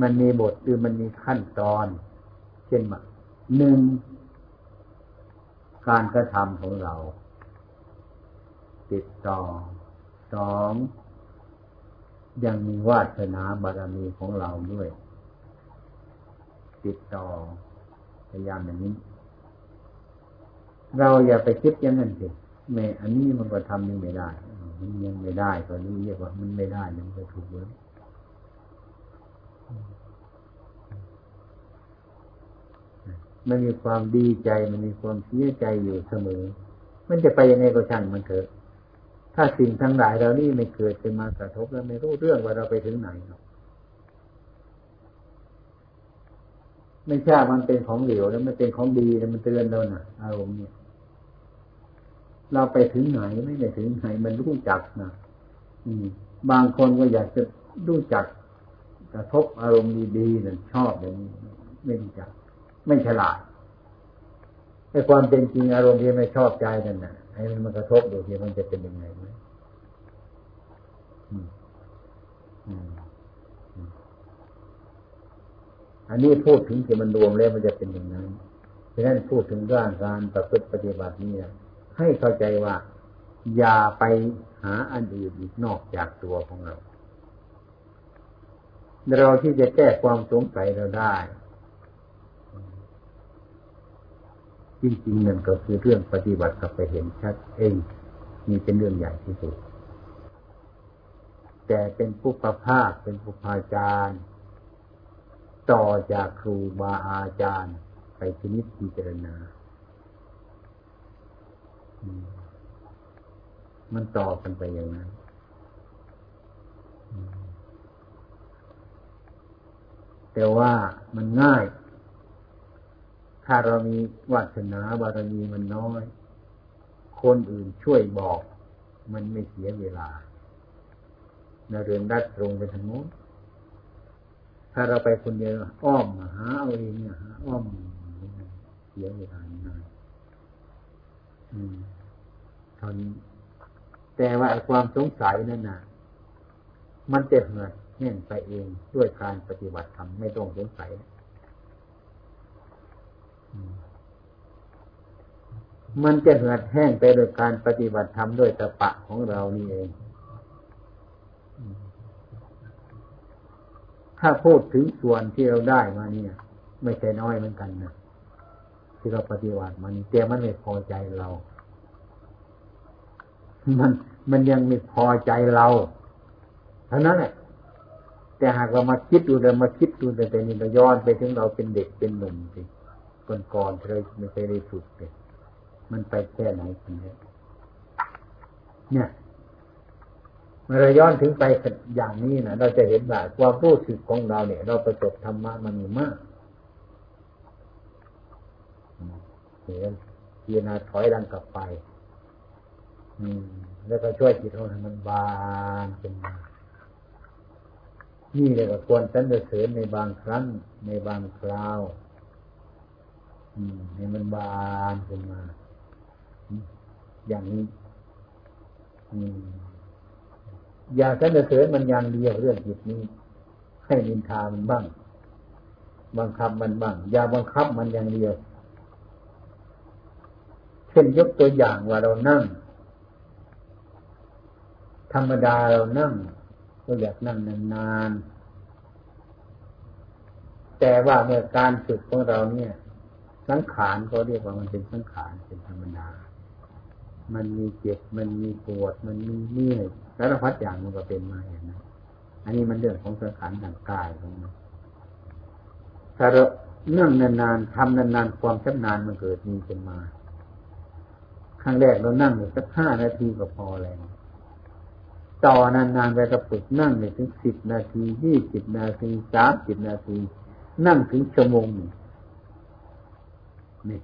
มันมีบทหรือมันมีขั้นตอน เช่นว่าหนึ่งการกระทำของเรา ติดต่อสองยังมีวาสนาบารมีของเราด้วย ติดต่อพยายามอย่างนี้ เราอย่าไปคิดอย่างนั้นสิแม่อันนี้มันก็ทำยังไม่ได้ มันยังไม่ได้ตอนนี้เรียกว่ามันไม่ได้ยังไม่ถูกเลยมันมีความดีใจ มันมีความเสียใจอยู่เสมอ มันจะไปยังไงก็ช่างมันเถอะ ถ้าสิ่งทั้งหลายเรานี่ไม่เกิดขึ้นมากระทบแล้วไม่รู้เรื่องว่าเราไปถึงไหนหรอกไม่ใช่มันเป็นของเหลวแล้วมันเป็นของดีแล้วมันเตือนเราน่ะ อารมณ์เนี่ย เราไปถึงไหนไม่ไปถึงไหนมันรู้จักนะอืม บางคนก็อยากจะรู้จักกระทบอารมณ์ดีๆนั่นชอบอย่างนี้ไม่รู้จัก ไม่ฉลาดไอ้ความเป็นจริงอารมณ์ที่ไม่ชอบใจนั่นน่ะให้มันมากระทบดูทีมันจะเป็นยังไงไหมอันนี้พูดถึงที่มันรวมแล้วมันจะเป็นอย่างนั้นฉะนั้นพูดถึงเรื่องการประพฤติปฏิบัตินี่ ให้เข้าใจว่า อย่าไปหาอันอื่นอีกนอกจากตัวของเรา เราที่จะแก้ความสงสัยเราได้ จริงๆนั่นก็คือเรื่องปฏิบัติกับไปเห็นชัดเองนี่เป็นเรื่องใหญ่ที่สุด แต่เป็นผู้ประภาคเป็นผู้พาจารย์ต่อจากครูบาอาจารย์ ไปชนิดพิจารณา มันต่อกันไปอย่างนั้นแต่ว่ามันง่าย ถ้าเรามีวาสนาบารมีมันน้อย คนอื่นช่วยบอก มันไม่เสียเวลาเราเรียนดัดตรงไปทางโน้นถ้าเราไปคนเดียวอ้อมหาเอาเองเนี่ยหาอ้อมเสียเวลานานอืม ทอนแต่ว่าความสงสัยนั่นน่ะ มันจะเหือดแห้งไปเองด้วยการปฏิบัติธรรมไม่ต้องสงสัยมันจะเหือดแห้งไปโดยการปฏิบัติธรรมด้วยตะปะของเรานี่เอง ถ้าพูดถึงส่วนที่เราได้มาเนี่ย ไม่ใช่น้อยเหมือนกันนะที่เราปฏิบัติมันแต่มันไม่พอใจเรา มันมันยังไม่พอใจเราเท่านั้นแหละแต่หากเรามาคิดดูเรามาคิดดูแต่แต่นี่เราย้อนไปถึงเราเป็นเด็กเป็นหนุ่มสิก่อนๆเธอไม่เคยได้ฝึกเลยมันไปแค่ไหนกันเนี่ยเนี่ยเมื่อเราย้อนถึงไปอย่างนี้นะเราจะเห็นว่าความรู้สึกของเราเนี่ย เราประสบธรรมะมันมีมากเห็นพิจารณาถอยดังกลับไป แล้วก็ช่วยจิตเราให้มันบานขึ้นนี่เลยก็ควรสรรเสริญในบางครั้ง ในบางคราวให้มันบานขึ้นมา อย่างนี้อย่าสรรเสริญมันอย่างเดียวเรื่องจิตนี้ ให้นินทามันบ้าง บังคับมันบ้าง อย่าบังคับมันอย่างเดียว เช่นยกตัวอย่างว่าเรานั่ง ธรรมดาเรานั่งก็อยากนั่งนานๆแต่ว่าเมื่อการฝึกของเราเนี่ย สังขารเขาเรียกว่ามันเป็นสังขารเป็นธรรมดา มันมีเจ็บมันมีปวดมันมีเมื่อยแารพัดอย่างมันก็เป็นมาอย่างนั้นอันนี้มันเรื่องของสังขารทางกายของมันถ้าเราเนื่องนานๆทำนานๆความชำนาญมันเกิดมีขึ้นมาครั้งแรกเรานั่งสักห้านาทีก็พอแล้ว ต่อนานๆไปก็ฝึกนั่งไปถึงสิบนาทียี่สิบนาทีสามสิบนาที นั่งถึงชั่วโมงหนึ่งนี่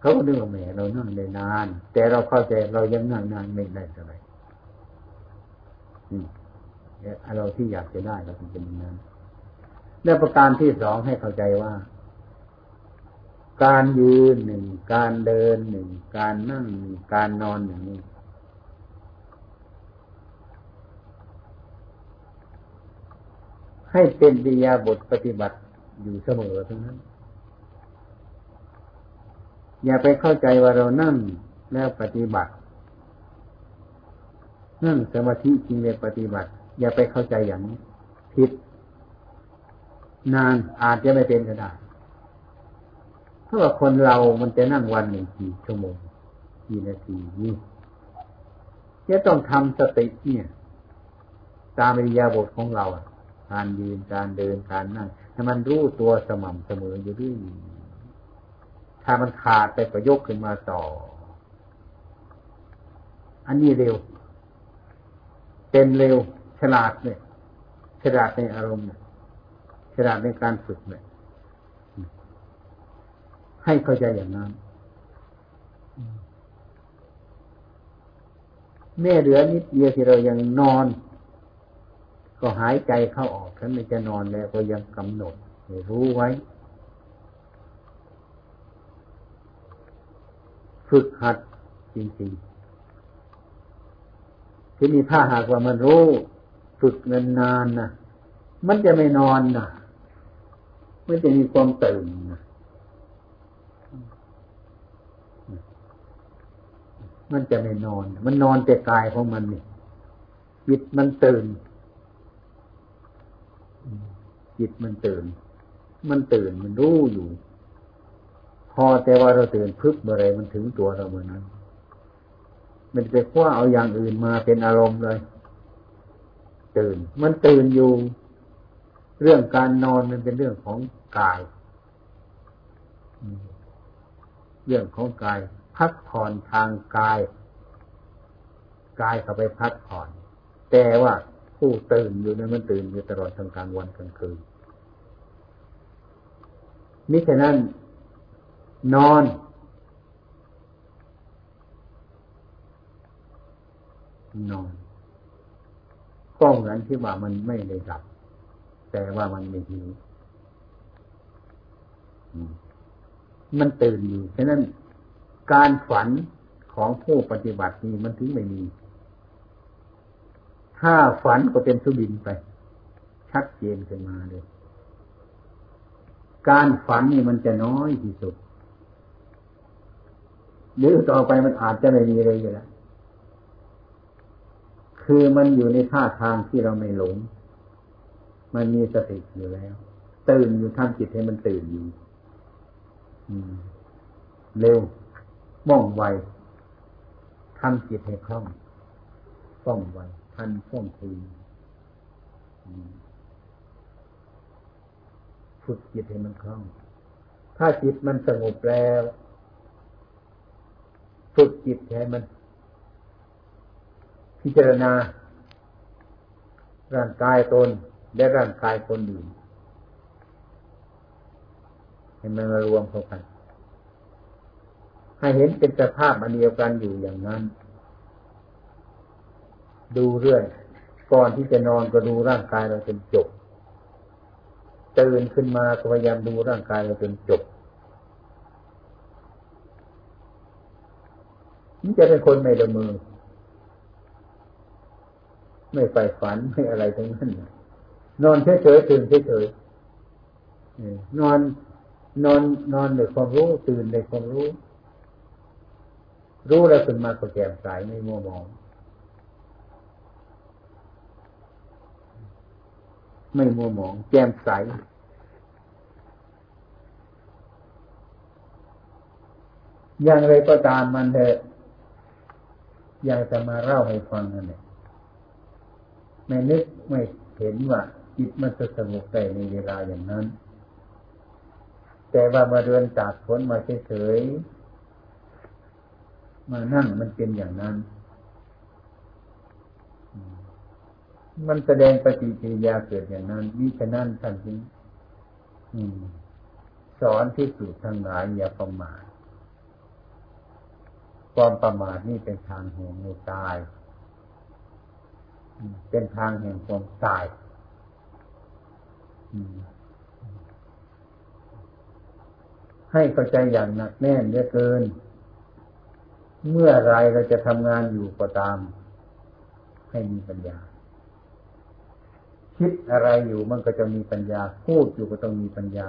เขาก็นึกว่าแหมเรานั่งได้นาน แต่เราเข้าใจเรายังนั่งนานไม่ได้เท่าไหร่เราที่อยากจะได้เราเป็นอย่างนั้นและประการที่สองให้เข้าใจว่า การยืนหนึ่งการเดินหนึ่งการนั่งหนึ่งการนอนหนึ่งนี้ให้เป็นวิยาบทปฏิบัติอยู่เสมอทั้งนั้น อย่าไปเข้าใจว่าเรานั่งแล้วปฏิบัติ นั่งสมาธิจริงเรียปฏิบัติ อย่าไปเข้าใจอย่างนี้ผิด นานอาจจะไม่เป็นก็ได้ เพราะว่าคนเรามันจะนั่งวันหนึ่งกี่ชั่วโมงกี่นาทีนี่จะต้องทำสติเนี่ย ตามอิริยาบถของเราการยืนการเดินการนั่งให้มันรู้ตัวสม่ำเสมออยู่ด้วยถ้ามันขาดไปก็ยกขึ้นมาต่อ อันนี้เร็ว เป็นเร็ว ฉลาดเนี่ยฉลาดในอารมณ์เนี่ยฉลาดในการฝึกเนี่ย ให้เข้าใจอย่างนั้นแม่เหลือนิดเดียวที่เรายังนอน ก็หายใจเข้าออกฉันไม่จะนอนแล้วก็ยังกำหนดรู้ไว้ ฝึกหัดจริงๆที่มีถ้าหากว่ามันรู้ ฝึกนานๆนะมันจะไม่นอนนะมันจะมีความตื่นนะ มันจะไม่นอน มันนอนแต่กายของมันนี่จิตมันตื่นจิตมันตื่น มันตื่นมันรู้อยู่ พอแต่ว่าเราตื่นพึบเมื่อไรมันถึงตัวเราเมื่อนั้น มันไปคว้าเอาอย่างอื่นมาเป็นอารมณ์เลย ตื่น มันตื่นอยู่ เรื่องการนอนมันเป็นเรื่องของกาย เรื่องของกาย พักผ่อนทางกาย กายเข้าไปพักผ่อน แต่ว่าผู้ตื่นอยู่นั้นมันตื่นอยู่ตลอดทั้งกลางวันกลางคืนมิฉะนั้น นอน นอนก็เหมือนที่ว่ามันไม่ได้หลับ แต่ว่ามันไม่หิวมันตื่นอยู่ฉะนั้น การฝันของผู้ปฏิบัตินี้มันถึงไม่มี ถ้าฝันก็เป็นสุบินไป ชัดเจนขึ้นมาเลย การฝันนี่มันจะน้อยที่สุดหรือต่อไปมันอาจจะไม่มีเลยอยู่แล้ว คือมันอยู่ในท่าทางที่เราไม่หลง มันมีสติอยู่แล้ว ตื่นอยู่ทำจิตให้มันตื่นอยู่เร็ว ม่องไวทำจิตให้คล่องฟ่องไวทันฟ่องทีฝึกจิตให้มันคล่อง ถ้าจิตมันสงบแล้วฝึกจิตให้มัน พิจารณา ร่างกายตนและร่างกายคนอื่นให้มันมารวมเข้ากัน ให้เห็นเป็นสภาพอันเดียวกันอยู่อย่างนั้น ดูเรื่อย ก่อนที่จะนอนก็ดูร่างกายเราจนจบตื่นขึ้นมาก็พยายามดูร่างกายเราจนจบนี่จะเป็นคนไม่ละมือ ไม่ไปฝันไม่อะไรทั้งนั้นนอนเฉยๆตื่นเฉยๆนอนนอนนอนในความรู้ตื่นในความรู้ รู้แล้วขึ้นมาก็แจ่มใสไม่มัวมองไม่มัวมอง แจ่มใส อย่างไรก็ตามมันเถอะอยากจะมาเล่าให้ฟังนั่นแหละไม่นึกไม่เห็นว่าจิตมันจะสงบได้ในเวลาอย่างนั้น แต่ว่ามาเดินจากฝนมาเฉย มานั่งมันเป็นอย่างนั้น มันแสดงปฏิกิริยาเกิดอย่างนั้นวิฉะนั้นท่านจึงสอนที่สุดทั้งหลายอย่าประมาทความประมาทนี่เป็นทางแห่งในตาย เป็นทางแห่งความตายให้เข้าใจอย่างหนักแน่นเหลือเกิน เมื่อไรเราจะทำงานอยู่ก็ตาม ให้มีปัญญา คิดอะไรอยู่มันก็จะมีปัญญา พูดอยู่ก็ต้องมีปัญญา